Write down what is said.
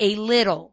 a little.